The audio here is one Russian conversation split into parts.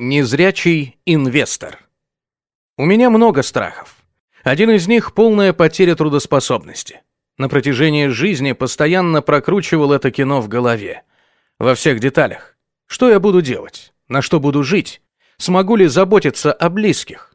Незрячий инвестор. У меня много страхов. Один из них – полная потеря трудоспособности. На протяжении жизни постоянно прокручивал это кино в голове. Во всех деталях. Что я буду делать? На что буду жить? Смогу ли заботиться о близких?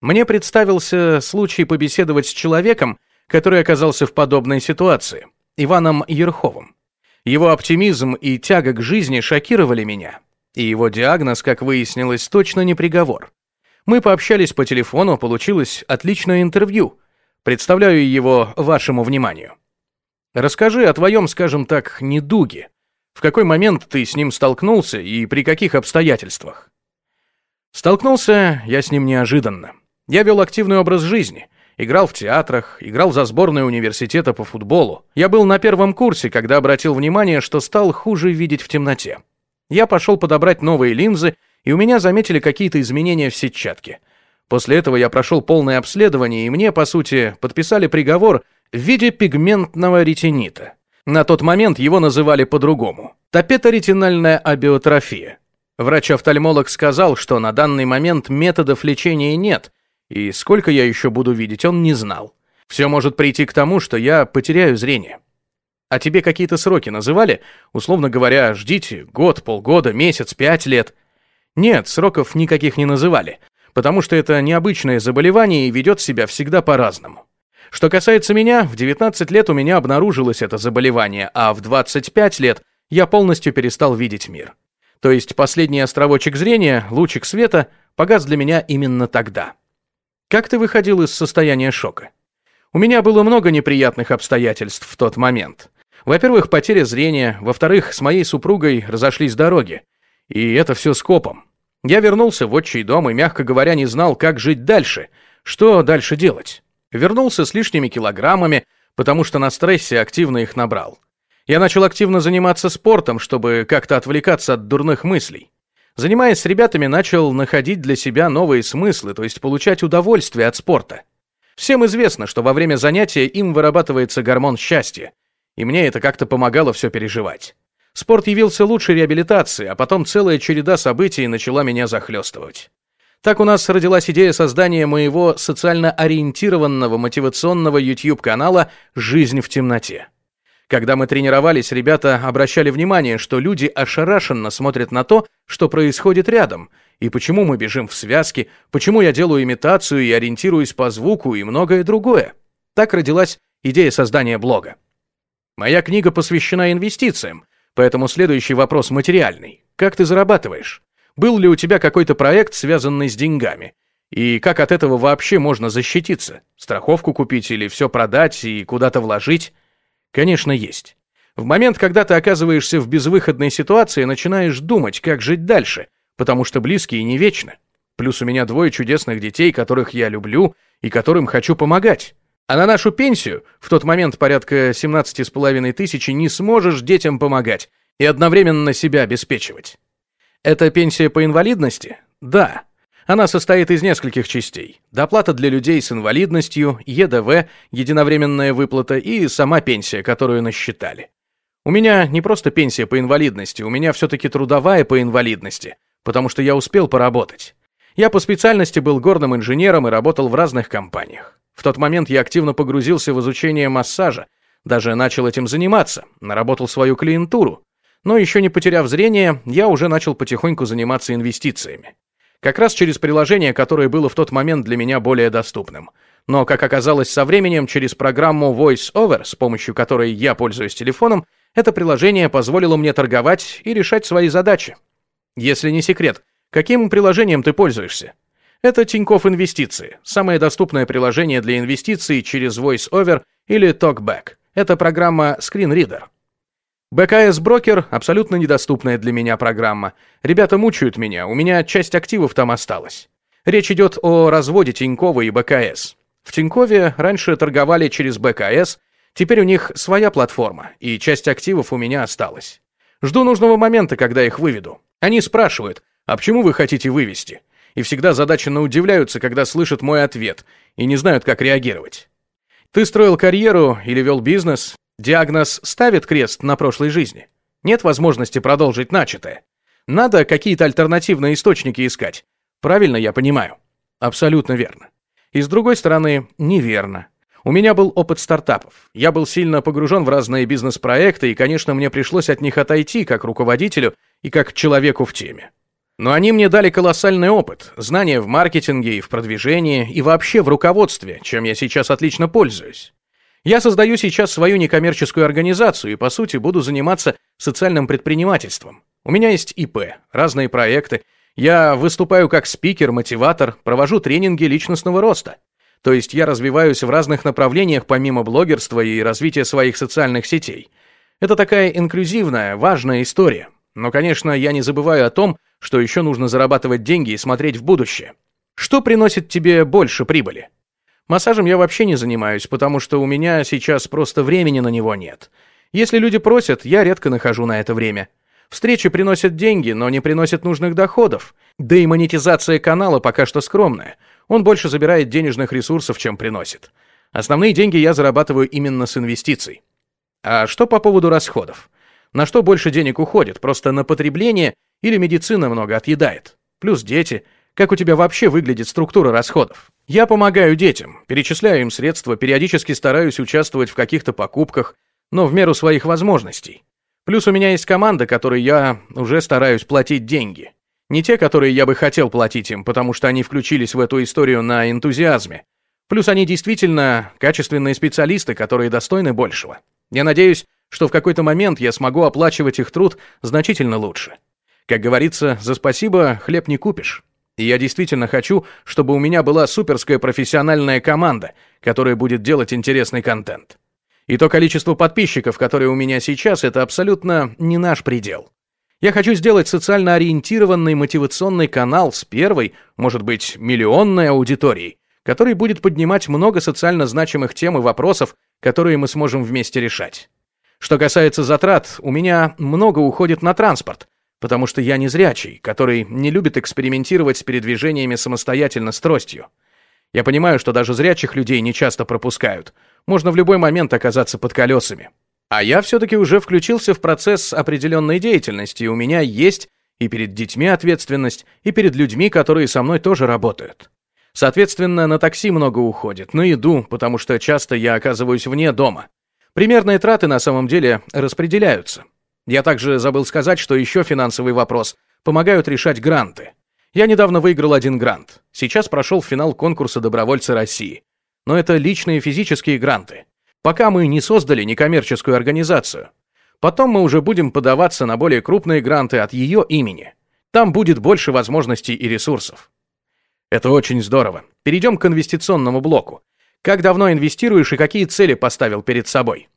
Мне представился случай побеседовать с человеком, который оказался в подобной ситуации, Иваном Ерховым. Его оптимизм и тяга к жизни шокировали меня – и его диагноз, как выяснилось, точно не приговор. Мы пообщались по телефону, получилось отличное интервью. Представляю его вашему вниманию. Расскажи о твоем, скажем так, недуге. В какой момент ты с ним столкнулся и при каких обстоятельствах? Столкнулся я с ним неожиданно. Я вел активный образ жизни. Играл в театрах, играл за сборную университета по футболу. Я был на первом курсе, когда обратил внимание, что стал хуже видеть в темноте. Я пошел подобрать новые линзы, и у меня заметили какие-то изменения в сетчатке. После этого я прошел полное обследование, и мне, по сути, подписали приговор в виде пигментного ретинита. На тот момент его называли по-другому. Топето-ретинальная абиотрофия. Врач-офтальмолог сказал, что на данный момент методов лечения нет, и сколько я еще буду видеть, он не знал. Все может прийти к тому, что я потеряю зрение. А тебе какие-то сроки называли? Условно говоря, ждите год, полгода, месяц, пять лет. Нет, сроков никаких не называли, потому что это необычное заболевание и ведет себя всегда по-разному. Что касается меня, в 19 лет у меня обнаружилось это заболевание, а в 25 лет я полностью перестал видеть мир. То есть последний островочек зрения, лучик света, погас для меня именно тогда. Как ты выходил из состояния шока? У меня было много неприятных обстоятельств в тот момент. Во-первых, потеря зрения, во-вторых, с моей супругой разошлись дороги. И это все скопом. Я вернулся в отчий дом и, мягко говоря, не знал, как жить дальше. Что дальше делать? Вернулся с лишними килограммами, потому что на стрессе активно их набрал. Я начал активно заниматься спортом, чтобы как-то отвлекаться от дурных мыслей. Занимаясь с ребятами, начал находить для себя новые смыслы, то есть получать удовольствие от спорта. Всем известно, что во время занятия им вырабатывается гормон счастья, и мне это как-то помогало все переживать. Спорт явился лучшей реабилитацией, а потом целая череда событий начала меня захлестывать. Так у нас родилась идея создания моего социально ориентированного мотивационного YouTube-канала «Жизнь в темноте». Когда мы тренировались, ребята обращали внимание, что люди ошарашенно смотрят на то, что происходит рядом, и почему мы бежим в связке, почему я делаю имитацию и ориентируюсь по звуку и многое другое. Так родилась идея создания блога. Моя книга посвящена инвестициям, поэтому следующий вопрос материальный. Как ты зарабатываешь? Был ли у тебя какой-то проект, связанный с деньгами? И как от этого вообще можно защититься? Страховку купить или все продать и куда-то вложить? Конечно, есть. В момент, когда ты оказываешься в безвыходной ситуации, начинаешь думать, как жить дальше, потому что близкие не вечны. Плюс у меня двое чудесных детей, которых я люблю и которым хочу помогать. А на нашу пенсию, в тот момент порядка 17 с половиной тысячи, не сможешь детям помогать и одновременно себя обеспечивать. Это пенсия по инвалидности? Да. Она состоит из нескольких частей. Доплата для людей с инвалидностью, ЕДВ, единовременная выплата и сама пенсия, которую насчитали. У меня не просто пенсия по инвалидности, у меня все-таки трудовая по инвалидности, потому что я успел поработать. Я по специальности был горным инженером и работал в разных компаниях. В тот момент я активно погрузился в изучение массажа, даже начал этим заниматься, наработал свою клиентуру. Но еще не потеряв зрение, я уже начал потихоньку заниматься инвестициями. Как раз через приложение, которое было в тот момент для меня более доступным. Но, как оказалось со временем, через программу VoiceOver, с помощью которой я пользуюсь телефоном, это приложение позволило мне торговать и решать свои задачи. Если не секрет, каким приложением ты пользуешься? Это Тинькофф Инвестиции, самое доступное приложение для инвестиций через VoiceOver или TalkBack. Это программа ScreenReader. БКС Брокер – абсолютно недоступная для меня программа. Ребята мучают меня, у меня часть активов там осталась. Речь идет о разводе Тинькова и БКС. В Тинькове раньше торговали через БКС, теперь у них своя платформа, и часть активов у меня осталась. Жду нужного момента, когда их выведу. Они спрашивают, а почему вы хотите вывести? и всегда задаченно удивляются, когда слышат мой ответ и не знают, как реагировать. Ты строил карьеру или вел бизнес, диагноз ставит крест на прошлой жизни. Нет возможности продолжить начатое. Надо какие-то альтернативные источники искать. Правильно я понимаю? Абсолютно верно. И с другой стороны, неверно. У меня был опыт стартапов. Я был сильно погружен в разные бизнес-проекты, и, конечно, мне пришлось от них отойти как руководителю и как человеку в теме. Но они мне дали колоссальный опыт, знания в маркетинге и в продвижении, и вообще в руководстве, чем я сейчас отлично пользуюсь. Я создаю сейчас свою некоммерческую организацию и, по сути, буду заниматься социальным предпринимательством. У меня есть ИП, разные проекты. Я выступаю как спикер, мотиватор, провожу тренинги личностного роста. То есть я развиваюсь в разных направлениях помимо блогерства и развития своих социальных сетей. Это такая инклюзивная, важная история. Но, конечно, я не забываю о том, что еще нужно зарабатывать деньги и смотреть в будущее. Что приносит тебе больше прибыли? Массажем я вообще не занимаюсь, потому что у меня сейчас просто времени на него нет. Если люди просят, я редко нахожу на это время. Встречи приносят деньги, но не приносят нужных доходов. Да и монетизация канала пока что скромная. Он больше забирает денежных ресурсов, чем приносит. Основные деньги я зарабатываю именно с инвестиций. А что по поводу расходов? На что больше денег уходит? Просто на потребление или медицина много отъедает? Плюс дети. Как у тебя вообще выглядит структура расходов? Я помогаю детям, перечисляю им средства, периодически стараюсь участвовать в каких-то покупках, но в меру своих возможностей. Плюс у меня есть команда, которой я уже стараюсь платить деньги. Не те, которые я бы хотел платить им, потому что они включились в эту историю на энтузиазме. Плюс они действительно качественные специалисты, которые достойны большего. Я надеюсь, что в какой-то момент я смогу оплачивать их труд значительно лучше. Как говорится, за спасибо хлеб не купишь. И я действительно хочу, чтобы у меня была суперская профессиональная команда, которая будет делать интересный контент. И то количество подписчиков, которые у меня сейчас, это абсолютно не наш предел. Я хочу сделать социально ориентированный мотивационный канал с первой, может быть, миллионной аудиторией, который будет поднимать много социально значимых тем и вопросов, которые мы сможем вместе решать. Что касается затрат, у меня много уходит на транспорт, потому что я не зрячий, который не любит экспериментировать с передвижениями самостоятельно с тростью. Я понимаю, что даже зрячих людей не часто пропускают. Можно в любой момент оказаться под колесами. А я все-таки уже включился в процесс определенной деятельности, и у меня есть и перед детьми ответственность, и перед людьми, которые со мной тоже работают. Соответственно, на такси много уходит, на еду, потому что часто я оказываюсь вне дома. Примерные траты на самом деле распределяются. Я также забыл сказать, что еще финансовый вопрос. Помогают решать гранты. Я недавно выиграл один грант. Сейчас прошел финал конкурса «Добровольцы России». Но это личные физические гранты. Пока мы не создали некоммерческую организацию. Потом мы уже будем подаваться на более крупные гранты от ее имени. Там будет больше возможностей и ресурсов. Это очень здорово. Перейдем к инвестиционному блоку. Как давно инвестируешь и какие цели поставил перед собой?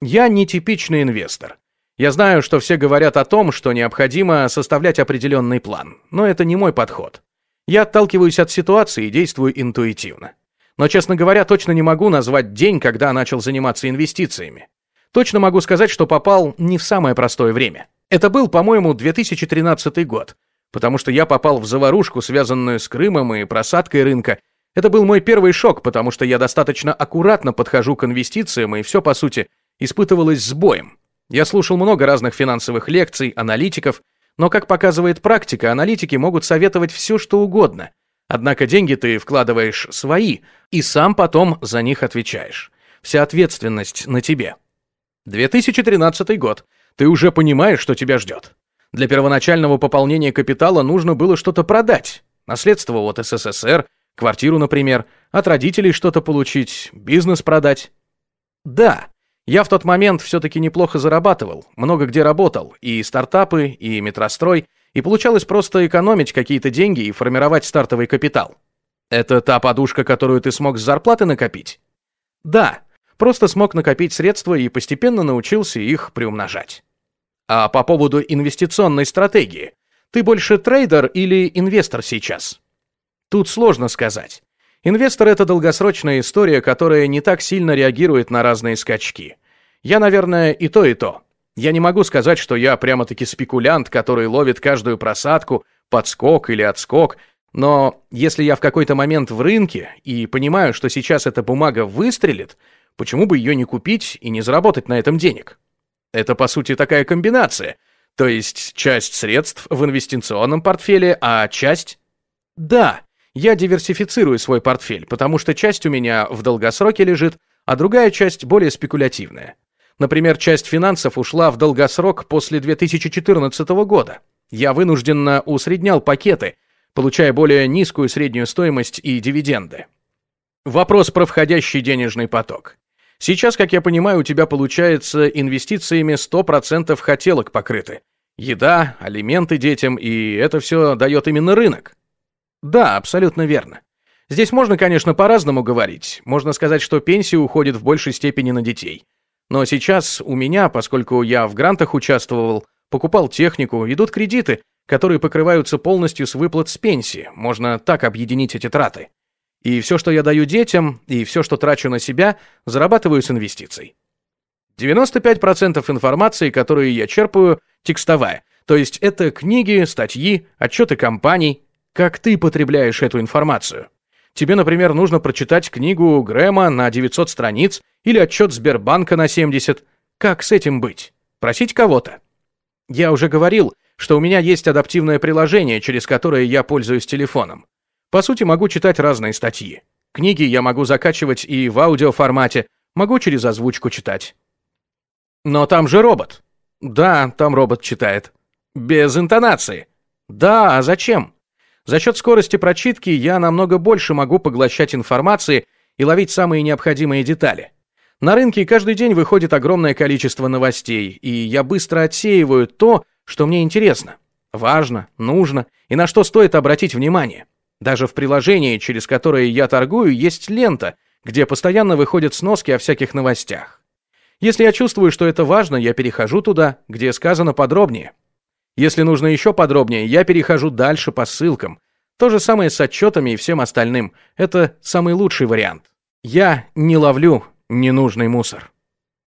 Я не типичный инвестор. Я знаю, что все говорят о том, что необходимо составлять определенный план, но это не мой подход. Я отталкиваюсь от ситуации и действую интуитивно. Но, честно говоря, точно не могу назвать день, когда начал заниматься инвестициями. Точно могу сказать, что попал не в самое простое время. Это был, по-моему, 2013 год, потому что я попал в заварушку, связанную с Крымом и просадкой рынка. Это был мой первый шок, потому что я достаточно аккуратно подхожу к инвестициям, и все, по сути, испытывалось сбоем. Я слушал много разных финансовых лекций, аналитиков, но, как показывает практика, аналитики могут советовать все, что угодно. Однако деньги ты вкладываешь свои, и сам потом за них отвечаешь. Вся ответственность на тебе. 2013 год. Ты уже понимаешь, что тебя ждет. Для первоначального пополнения капитала нужно было что-то продать. Наследство от СССР, квартиру, например, от родителей что-то получить, бизнес продать. Да, я в тот момент все-таки неплохо зарабатывал, много где работал, и стартапы, и метрострой, и получалось просто экономить какие-то деньги и формировать стартовый капитал. Это та подушка, которую ты смог с зарплаты накопить? Да, просто смог накопить средства и постепенно научился их приумножать. А по поводу инвестиционной стратегии, ты больше трейдер или инвестор сейчас? Тут сложно сказать. Инвестор — это долгосрочная история, которая не так сильно реагирует на разные скачки. Я, наверное, и то, и то. Я не могу сказать, что я прямо-таки спекулянт, который ловит каждую просадку, подскок или отскок, но если я в какой-то момент в рынке и понимаю, что сейчас эта бумага выстрелит, почему бы ее не купить и не заработать на этом денег? Это, по сути, такая комбинация. То есть часть средств в инвестиционном портфеле, а часть... Да, я диверсифицирую свой портфель, потому что часть у меня в долгосроке лежит, а другая часть более спекулятивная. Например, часть финансов ушла в долгосрок после 2014 года. Я вынужденно усреднял пакеты, получая более низкую среднюю стоимость и дивиденды. Вопрос про входящий денежный поток. Сейчас, как я понимаю, у тебя получается инвестициями 100% хотелок покрыты. Еда, алименты детям, и это все дает именно рынок. Да, абсолютно верно. Здесь можно, конечно, по-разному говорить. Можно сказать, что пенсия уходит в большей степени на детей. Но сейчас у меня, поскольку я в грантах участвовал, покупал технику, идут кредиты, которые покрываются полностью с выплат с пенсии. Можно так объединить эти траты. И все, что я даю детям, и все, что трачу на себя, зарабатываю с инвестиций. 95% информации, которую я черпаю, текстовая. То есть это книги, статьи, отчеты компаний. Как ты потребляешь эту информацию? Тебе, например, нужно прочитать книгу Грэма на 900 страниц или отчет Сбербанка на 70. Как с этим быть? Просить кого-то? Я уже говорил, что у меня есть адаптивное приложение, через которое я пользуюсь телефоном. По сути, могу читать разные статьи. Книги я могу закачивать и в аудиоформате, могу через озвучку читать. Но там же робот. Да, там робот читает. Без интонации. Да, а зачем? За счет скорости прочитки я намного больше могу поглощать информации и ловить самые необходимые детали. На рынке каждый день выходит огромное количество новостей, и я быстро отсеиваю то, что мне интересно, важно, нужно и на что стоит обратить внимание. Даже в приложении, через которое я торгую, есть лента, где постоянно выходят сноски о всяких новостях. Если я чувствую, что это важно, я перехожу туда, где сказано подробнее. Если нужно еще подробнее, я перехожу дальше по ссылкам. То же самое с отчетами и всем остальным. Это самый лучший вариант. Я не ловлю ненужный мусор.